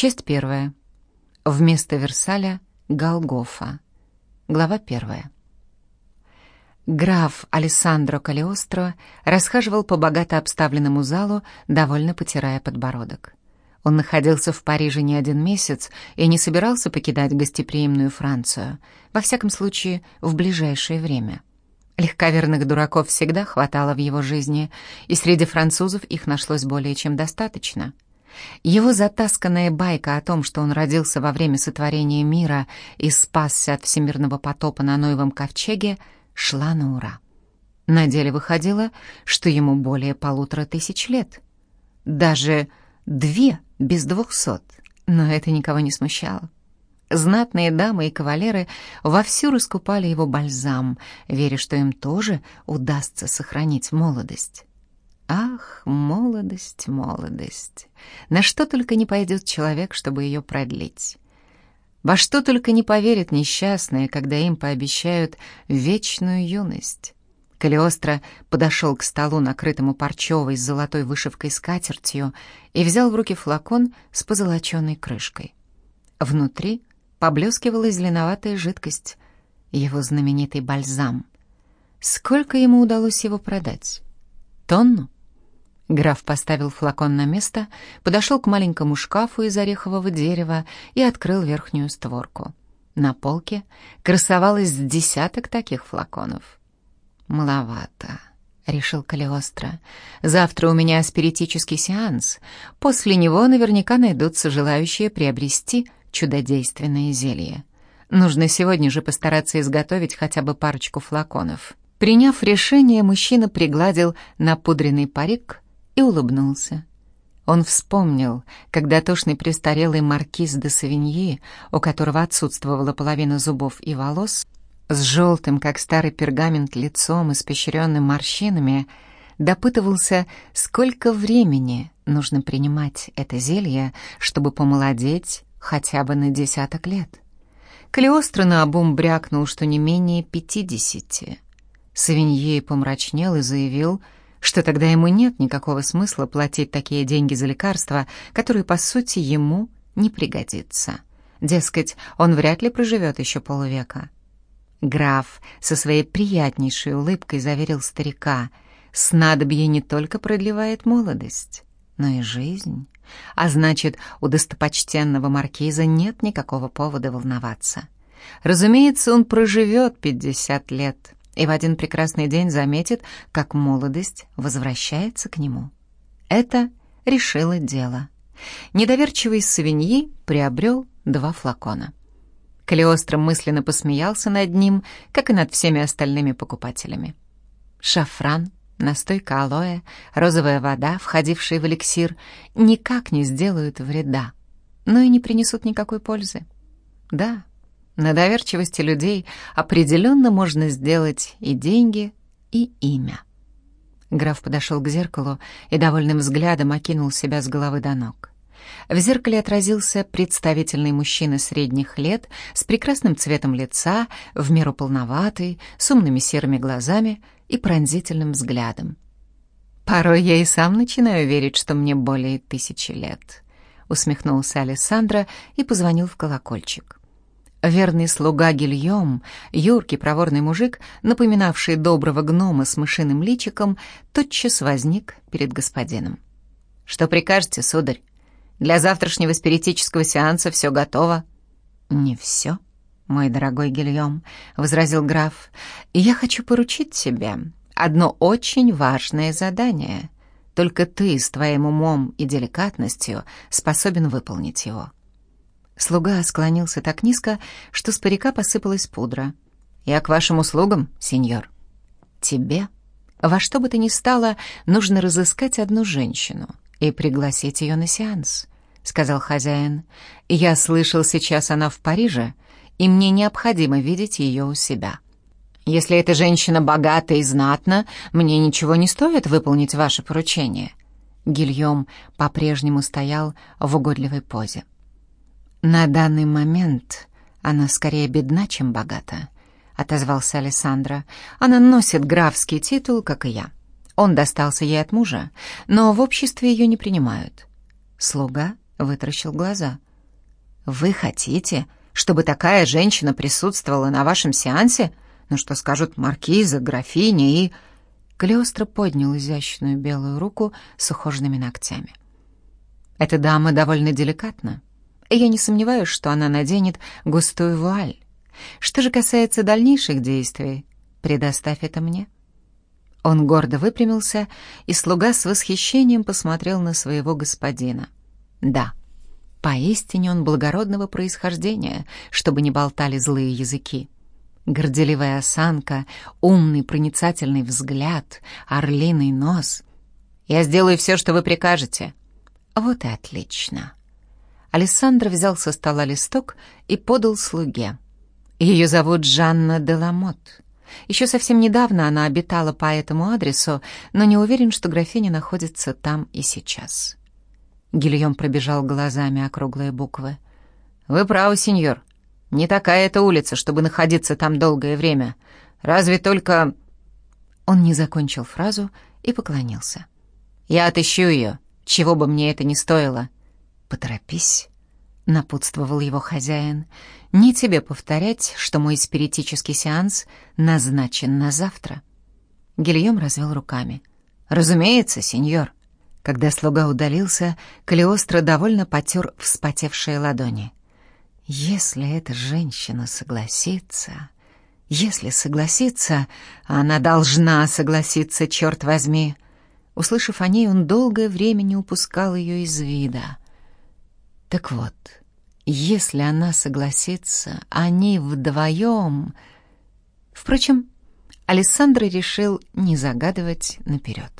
Часть первая. Вместо Версаля — Голгофа. Глава первая. Граф Алессандро Калиостро расхаживал по богато обставленному залу, довольно потирая подбородок. Он находился в Париже не один месяц и не собирался покидать гостеприимную Францию, во всяком случае, в ближайшее время. Легковерных дураков всегда хватало в его жизни, и среди французов их нашлось более чем достаточно. Его затасканная байка о том, что он родился во время сотворения мира и спасся от всемирного потопа на Ноевом ковчеге, шла на ура. На деле выходило, что ему более полутора тысяч лет. Даже две без двухсот, но это никого не смущало. Знатные дамы и кавалеры вовсю раскупали его бальзам, веря, что им тоже удастся сохранить молодость. Ах, молодость, молодость! На что только не пойдет человек, чтобы ее продлить. Во что только не поверят несчастные, когда им пообещают вечную юность. Калиостро подошел к столу, накрытому парчевой с золотой вышивкой скатертью, и взял в руки флакон с позолоченной крышкой. Внутри поблескивала зеленоватая жидкость, его знаменитый бальзам. Сколько ему удалось его продать? Тонну? Граф поставил флакон на место, подошел к маленькому шкафу из орехового дерева и открыл верхнюю створку. На полке красовалось десяток таких флаконов. «Маловато», — решил Калиостро. «Завтра у меня спиритический сеанс. После него наверняка найдутся желающие приобрести чудодейственное зелье. Нужно сегодня же постараться изготовить хотя бы парочку флаконов». Приняв решение, мужчина пригладил напудренный парик и улыбнулся. Он вспомнил, как дотошный престарелый маркиз де Савиньи, у которого отсутствовала половина зубов и волос, с желтым, как старый пергамент, лицом, испещренным морщинами, допытывался, сколько времени нужно принимать это зелье, чтобы помолодеть хотя бы на десяток лет. Калиостро наобум брякнул, что не менее пятидесяти. Савинье помрачнел и заявил, что тогда ему нет никакого смысла платить такие деньги за лекарства, которые, по сути, ему не пригодятся. Дескать, он вряд ли проживет еще полвека. Граф со своей приятнейшей улыбкой заверил старика, снадобье не только продлевает молодость, но и жизнь. А значит, у достопочтенного маркиза нет никакого повода волноваться. Разумеется, он проживет пятьдесят лет и в один прекрасный день заметит, как молодость возвращается к нему. Это решило дело. Недоверчивый Савиньи приобрел два флакона. Калиостро мысленно посмеялся над ним, как и над всеми остальными покупателями. Шафран, настойка алоэ, розовая вода, входившая в эликсир, никак не сделают вреда, но и не принесут никакой пользы. Да, на доверчивости людей определенно можно сделать и деньги, и имя. Граф подошел к зеркалу и довольным взглядом окинул себя с головы до ног. В зеркале отразился представительный мужчина средних лет с прекрасным цветом лица, в меру полноватый, с умными серыми глазами и пронзительным взглядом. «Порой я и сам начинаю верить, что мне более тысячи лет», — усмехнулся Алессандро и позвонил в колокольчик. Верный слуга Гильем, юркий проворный мужик, напоминавший доброго гнома с мышиным личиком, тотчас возник перед господином. «Что прикажете, сударь?» Для завтрашнего спиритического сеанса все готово». «Не все, мой дорогой Гильем», — возразил граф. «Я хочу поручить тебе одно очень важное задание. Только ты с твоим умом и деликатностью способен выполнить его». Слуга склонился так низко, что с парика посыпалась пудра. «Я к вашим услугам, сеньор». «Тебе во что бы то ни стало нужно разыскать одну женщину и пригласить ее на сеанс», — сказал хозяин. «Я слышал, сейчас она в Париже, и мне необходимо видеть ее у себя. Если эта женщина богата и знатна, мне ничего не стоит выполнить ваше поручение». Гильем по-прежнему стоял в угодливой позе. «На данный момент она скорее бедна, чем богата», — отозвался Александра. «Она носит графский титул, как и я». Он достался ей от мужа, но в обществе ее не принимают. Слуга вытаращил глаза. «Вы хотите, чтобы такая женщина присутствовала на вашем сеансе? Ну что скажут маркиза, графиня и...» Калиостро поднял изящную белую руку с ухоженными ногтями. «Эта дама довольно деликатна, я не сомневаюсь, что она наденет густую вуаль. Что же касается дальнейших действий, предоставь это мне». Он гордо выпрямился, и слуга с восхищением посмотрел на своего господина. «Да, поистине он благородного происхождения, чтобы не болтали злые языки». Горделивая осанка, умный проницательный взгляд, орлиный нос. «Я сделаю все, что вы прикажете». «Вот и отлично». Александр взял со стола листок и подал слуге. «Ее зовут Жанна Деламот. Еще совсем недавно она обитала по этому адресу, но не уверен, что графиня находится там и сейчас». Гильем пробежал глазами округлые буквы. «Вы правы, сеньор. Не такая это улица, чтобы находиться там долгое время. Разве только...» Он не закончил фразу и поклонился. «Я отыщу ее, чего бы мне это ни стоило». «Поторопись», — напутствовал его хозяин. «Не тебе повторять, что мой спиритический сеанс назначен на завтра». Гильем развел руками. «Разумеется, сеньор». Когда слуга удалился, Калиостро довольно потер вспотевшие ладони. Если эта женщина согласится... Если согласится, она должна согласиться, черт возьми. Услышав о ней, он долгое время не упускал ее из вида. Так вот, если она согласится, они вдвоем... Впрочем, Александр решил не загадывать наперед.